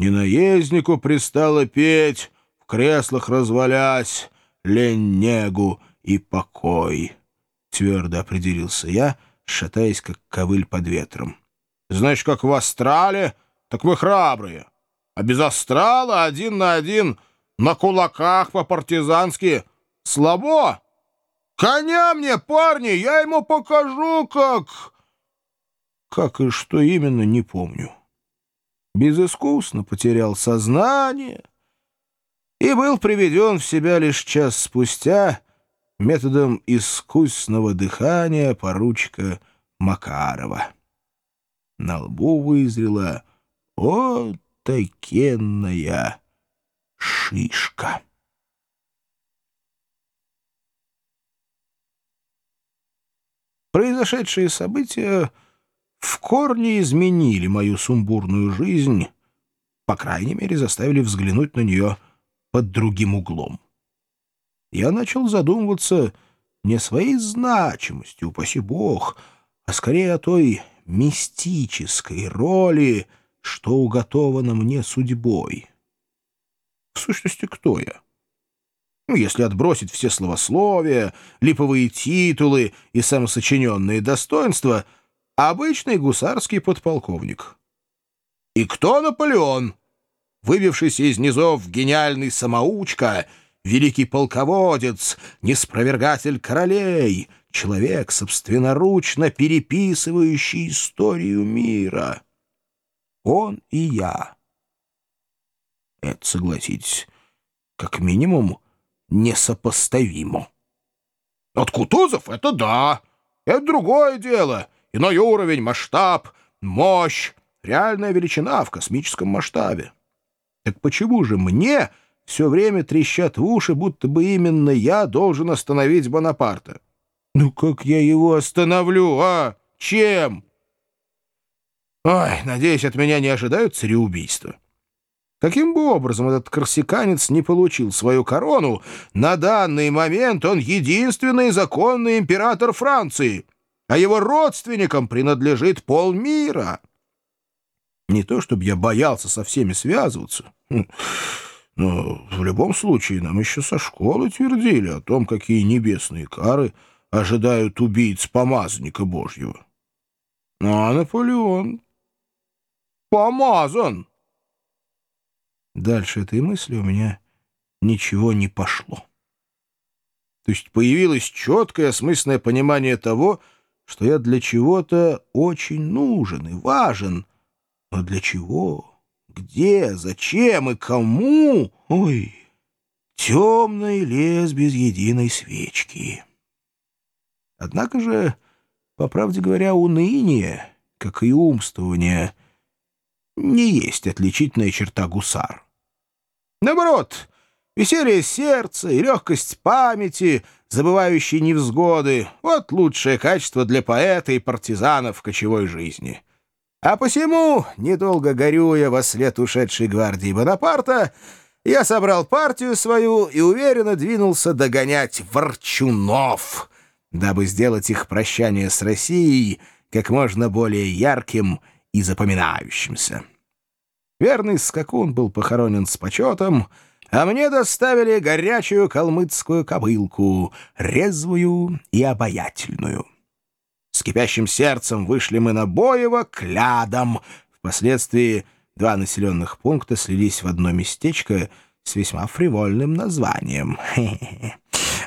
Не наезднику пристало петь, в креслах развалясь, лень негу и покой. Твердо определился я, шатаясь, как ковыль под ветром. Значит, как в астрале, так вы храбрые. А без астрала один на один на кулаках по-партизански слабо. Коня мне, парни, я ему покажу, как... Как и что именно, не помню. Безыскусно потерял сознание и был приведен в себя лишь час спустя методом искусственного дыхания поручика Макарова. На лбу вызрела о такенная шишка. Произошедшие события в корне изменили мою сумбурную жизнь, по крайней мере, заставили взглянуть на нее под другим углом. Я начал задумываться не своей значимости, упаси бог, а скорее о той мистической роли, что уготовано мне судьбой. В сущности, кто я? Ну, если отбросить все словословия, липовые титулы и самосочиненные достоинства, обычный гусарский подполковник. И кто Наполеон? Выбившийся из низов гениальный самоучка, великий полководец, неспровергатель королей, человек, собственноручно переписывающий историю мира. Он и я. Это, согласитесь, как минимум, несопоставимо. От Кутузов — это да, это другое дело. Иной уровень, масштаб, мощь, реальная величина в космическом масштабе. Так почему же мне все время трещат в уши, будто бы именно я должен остановить Бонапарта? Ну как я его остановлю, а? Чем? Ой, надеюсь, от меня не ожидают цареубийства. Каким бы образом этот корсиканец не получил свою корону, на данный момент он единственный законный император Франции, а его родственникам принадлежит полмира. Не то чтобы я боялся со всеми связываться, хм, но в любом случае нам еще со школы твердили о том, какие небесные кары ожидают убийц помазанника Божьего. А Наполеон помазан. Дальше этой мысли у меня ничего не пошло. То есть появилось четкое осмысленное понимание того, что я для чего-то очень нужен и важен. Но для чего? Где? Зачем и кому? Ой, темный лес без единой свечки. Однако же, по правде говоря, уныние, как и умствование, не есть отличительная черта гусар. Наоборот, веселье сердца и легкость памяти, забывающие невзгоды — вот лучшее качество для поэта и партизана в кочевой жизни. А посему, недолго горюя во след ушедшей гвардии Бонапарта, я собрал партию свою и уверенно двинулся догонять ворчунов, дабы сделать их прощание с Россией как можно более ярким и запоминающимся. Верный скакун был похоронен с почетом, а мне доставили горячую калмыцкую кобылку, резвую и обаятельную. С кипящим сердцем вышли мы на Боево клядом. Впоследствии два населенных пункта слились в одно местечко с весьма фривольным названием.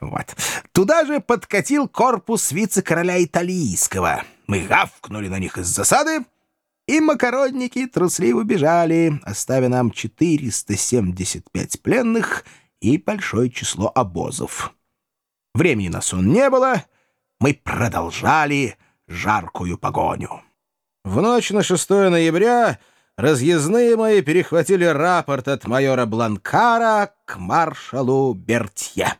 Вот. Туда же подкатил корпус вице-короля Италийского. Мы гавкнули на них из засады, и макаронники трусливо бежали, оставя нам 475 пленных и большое число обозов. Времени на сон не было, мы продолжали жаркую погоню. В ночь на 6 ноября разъездные мои перехватили рапорт от майора Бланкара к маршалу Бертье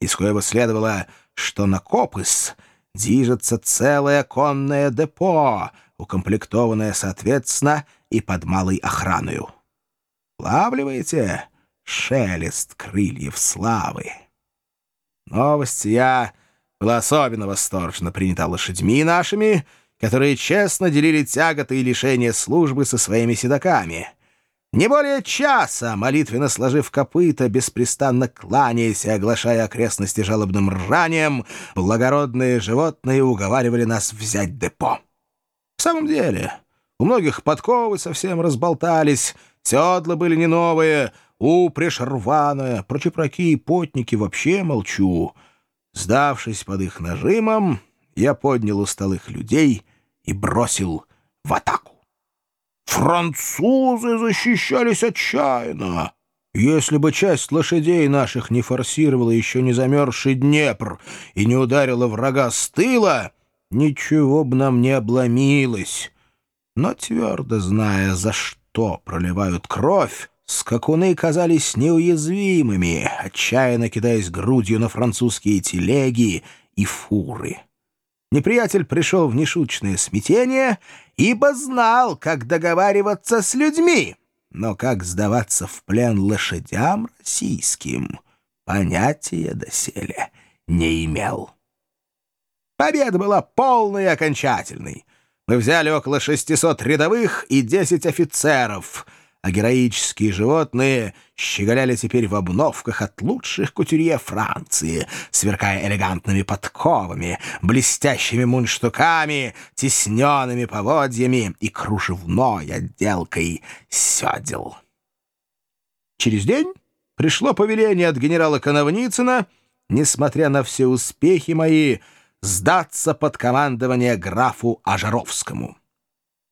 из коего следовало, что на Копыс движется целое конное депо, укомплектованное, соответственно, и под малой охраною. Лавливаете шелест крыльев славы? Новость я была особенно восторженно принята лошадьми нашими, которые честно делили тяготы и лишения службы со своими седоками. Не более часа, молитвенно сложив копыта, беспрестанно кланяясь и оглашая окрестности жалобным ржанием, благородные животные уговаривали нас взять депо. В самом деле, у многих подковы совсем разболтались, седла были не новые, упряжь рваная, про чепраки и потники вообще молчу. Сдавшись под их нажимом, я поднял усталых людей и бросил в атаку. Французы защищались отчаянно. Если бы часть лошадей наших не форсировала еще не замерзший Днепр и не ударила врага с тыла, ничего бы нам не обломилось. Но твердо зная, за что проливают кровь, скакуны казались неуязвимыми, отчаянно кидаясь грудью на французские телеги и фуры. Неприятель пришел в нешуточное смятение, ибо знал, как договариваться с людьми, но как сдаваться в плен лошадям российским, понятия доселе не имел. Победа была полной и окончательной. Мы взяли около 600 рядовых и 10 офицеров — а героические животные щеголяли теперь в обновках от лучших кутюрье Франции, сверкая элегантными подковами, блестящими мундштуками, тесненными поводьями и кружевной отделкой седел. Через день пришло повеление от генерала Коновницына, несмотря на все успехи мои, сдаться под командование графу Ажаровскому.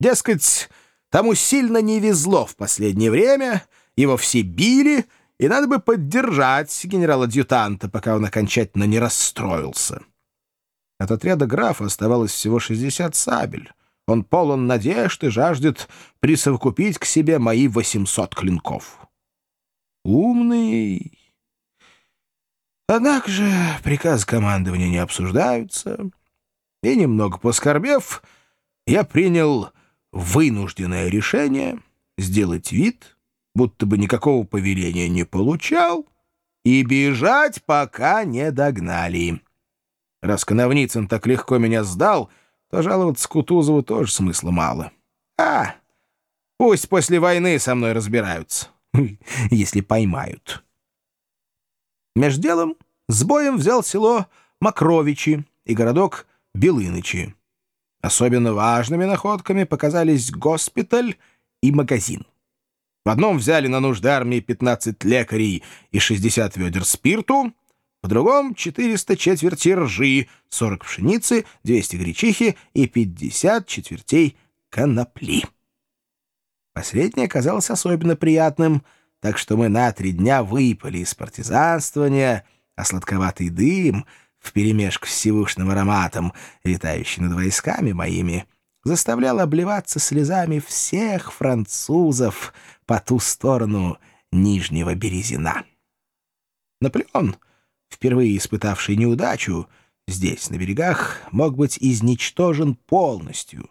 Дескать, Тому сильно не везло в последнее время, его все били, и надо бы поддержать генерала-адъютанта, пока он окончательно не расстроился. От отряда графа оставалось всего 60 сабель. Он полон надежд и жаждет присовокупить к себе мои 800 клинков. Умный... Однако же приказ командования не обсуждаются, и, немного поскорбев, я принял вынужденное решение сделать вид, будто бы никакого повеления не получал, и бежать, пока не догнали. Раз Коновницын так легко меня сдал, то жаловаться Кутузову тоже смысла мало. А, пусть после войны со мной разбираются, если поймают. Меж делом с боем взял село Макровичи и городок Белынычи. Особенно важными находками показались госпиталь и магазин. В одном взяли на нужды армии 15 лекарей и 60 ведер спирту, в другом — 400 четверти ржи, 40 пшеницы, 200 гречихи и 50 четвертей конопли. Последнее оказалось особенно приятным, так что мы на три дня выпали из партизанствования, а сладковатый дым — вперемешку с сивушным ароматом, витающий над войсками моими, заставлял обливаться слезами всех французов по ту сторону Нижнего Березина. Наполеон, впервые испытавший неудачу, здесь, на берегах, мог быть изничтожен полностью.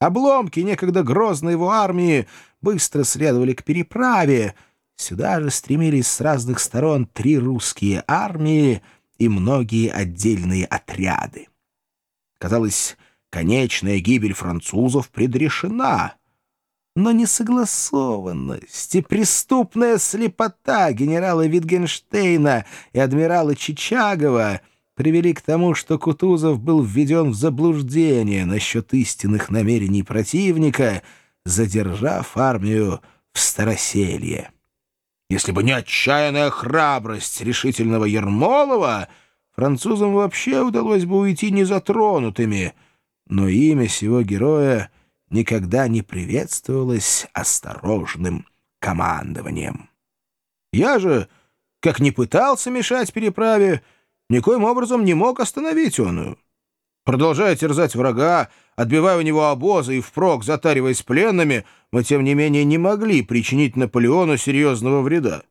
Обломки некогда грозной его армии быстро следовали к переправе. Сюда же стремились с разных сторон три русские армии — и многие отдельные отряды. Казалось, конечная гибель французов предрешена. Но несогласованность и преступная слепота генерала Витгенштейна и адмирала Чичагова привели к тому, что Кутузов был введен в заблуждение насчет истинных намерений противника, задержав армию в Староселье. Если бы не отчаянная храбрость решительного Ермолова, французам вообще удалось бы уйти незатронутыми, но имя сего героя никогда не приветствовалось осторожным командованием. Я же, как не пытался мешать переправе, никоим образом не мог остановить оную. Продолжая терзать врага, отбивая у него обозы и впрок затариваясь пленными, мы, тем не менее, не могли причинить Наполеону серьезного вреда.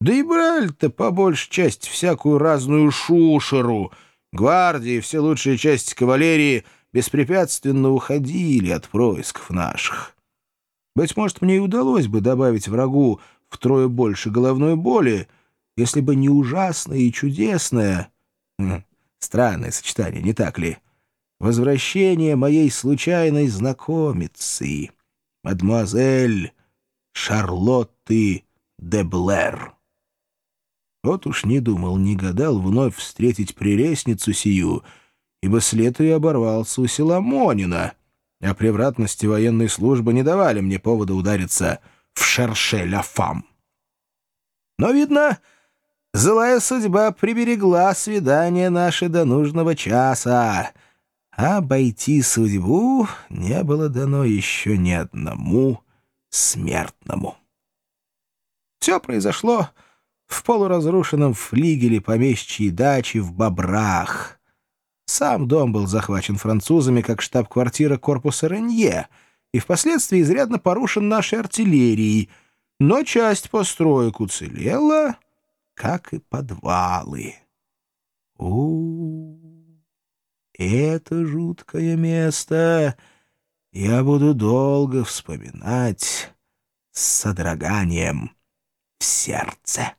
Да и брали-то по большей части всякую разную шушеру. Гвардии, все лучшие части кавалерии беспрепятственно уходили от происков наших. Быть может, мне и удалось бы добавить врагу втрое больше головной боли, если бы не ужасное и чудесное... Странное сочетание, не так ли? Возвращение моей случайной знакомицы, мадемуазель Шарлотты де Блэр. Вот уж не думал, не гадал вновь встретить прелестницу сию, ибо след ее оборвался у Силамонина, а превратности военной службы не давали мне повода удариться в шерше ля фам. Но, видно, злая судьба приберегла свидание наше до нужного часа, обойти судьбу не было дано еще ни одному смертному. Все произошло в полуразрушенном флигеле помещичьей дачи в Бобрах. Сам дом был захвачен французами как штаб-квартира корпуса Ренье и впоследствии изрядно порушен нашей артиллерией, но часть построек уцелела, как и подвалы. У, это жуткое место я буду долго вспоминать с содроганием в сердце.